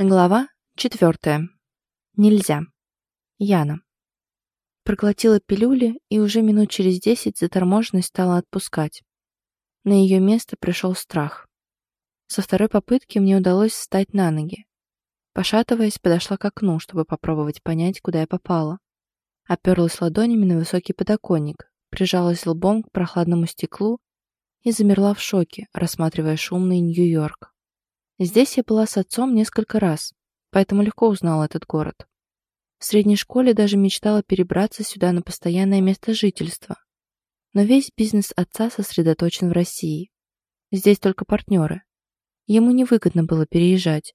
Глава четвертая. Нельзя. Яна. Проглотила пилюли и уже минут через десять заторможенность стала отпускать. На ее место пришел страх. Со второй попытки мне удалось встать на ноги. Пошатываясь, подошла к окну, чтобы попробовать понять, куда я попала. Оперлась ладонями на высокий подоконник, прижалась лбом к прохладному стеклу и замерла в шоке, рассматривая шумный Нью-Йорк. Здесь я была с отцом несколько раз, поэтому легко узнала этот город. В средней школе даже мечтала перебраться сюда на постоянное место жительства. Но весь бизнес отца сосредоточен в России. Здесь только партнеры. Ему невыгодно было переезжать.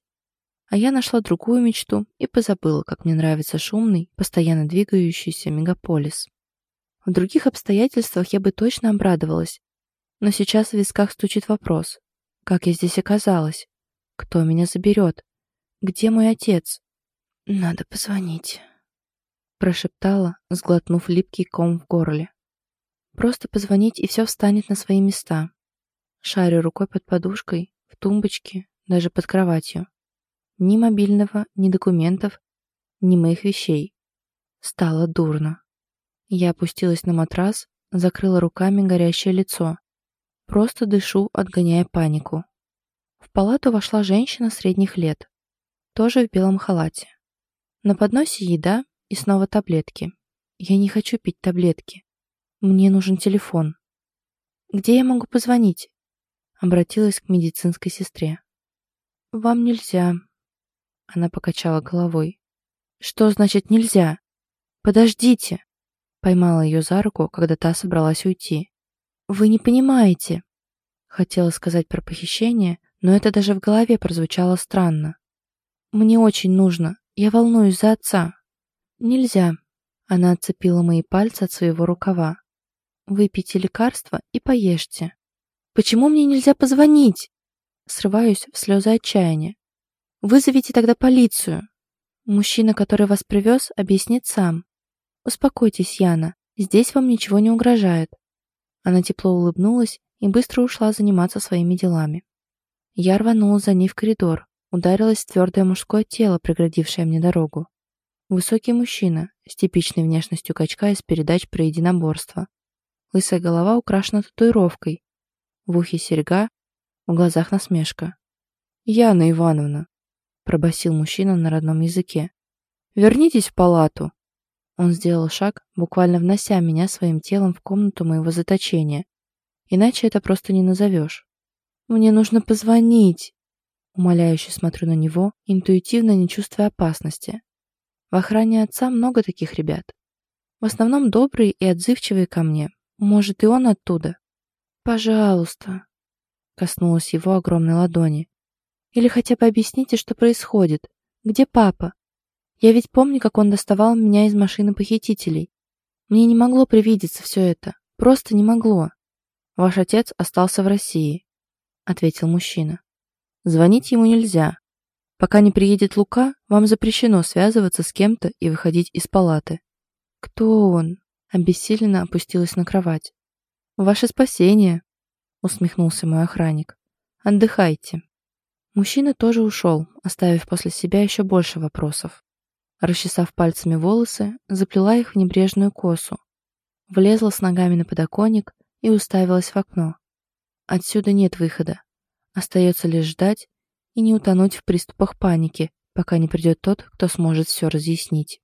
А я нашла другую мечту и позабыла, как мне нравится шумный, постоянно двигающийся мегаполис. В других обстоятельствах я бы точно обрадовалась, но сейчас в висках стучит вопрос, как я здесь оказалась? Кто меня заберет? Где мой отец? Надо позвонить. Прошептала, сглотнув липкий ком в горле. Просто позвонить, и все встанет на свои места. Шарю рукой под подушкой, в тумбочке, даже под кроватью. Ни мобильного, ни документов, ни моих вещей. Стало дурно. Я опустилась на матрас, закрыла руками горящее лицо. Просто дышу, отгоняя панику. В палату вошла женщина средних лет, тоже в белом халате. На подносе еда и снова таблетки. Я не хочу пить таблетки. Мне нужен телефон. Где я могу позвонить? Обратилась к медицинской сестре. Вам нельзя. Она покачала головой. Что значит нельзя? Подождите. Поймала ее за руку, когда та собралась уйти. Вы не понимаете. Хотела сказать про похищение, но это даже в голове прозвучало странно. «Мне очень нужно. Я волнуюсь за отца». «Нельзя». Она отцепила мои пальцы от своего рукава. «Выпейте лекарство и поешьте». «Почему мне нельзя позвонить?» Срываюсь в слезы отчаяния. «Вызовите тогда полицию». Мужчина, который вас привез, объяснит сам. «Успокойтесь, Яна. Здесь вам ничего не угрожает». Она тепло улыбнулась и быстро ушла заниматься своими делами. Я рванула за ней в коридор, ударилась твердое мужское тело, преградившее мне дорогу. Высокий мужчина с типичной внешностью качка из передач про единоборство. Лысая голова украшена татуировкой. В ухе серьга, в глазах насмешка. «Яна Ивановна», — пробасил мужчина на родном языке, — «вернитесь в палату». Он сделал шаг, буквально внося меня своим телом в комнату моего заточения. Иначе это просто не назовешь. Мне нужно позвонить. Умоляюще смотрю на него, интуитивно не чувствуя опасности. В охране отца много таких ребят. В основном добрые и отзывчивые ко мне. Может, и он оттуда? Пожалуйста. Коснулась его огромной ладони. Или хотя бы объясните, что происходит. Где папа? Я ведь помню, как он доставал меня из машины похитителей. Мне не могло привидеться все это. Просто не могло. Ваш отец остался в России. — ответил мужчина. «Звонить ему нельзя. Пока не приедет Лука, вам запрещено связываться с кем-то и выходить из палаты». «Кто он?» — обессиленно опустилась на кровать. «Ваше спасение», — усмехнулся мой охранник. «Отдыхайте». Мужчина тоже ушел, оставив после себя еще больше вопросов. Расчесав пальцами волосы, заплела их в небрежную косу. Влезла с ногами на подоконник и уставилась в окно. Отсюда нет выхода. Остается лишь ждать и не утонуть в приступах паники, пока не придет тот, кто сможет все разъяснить.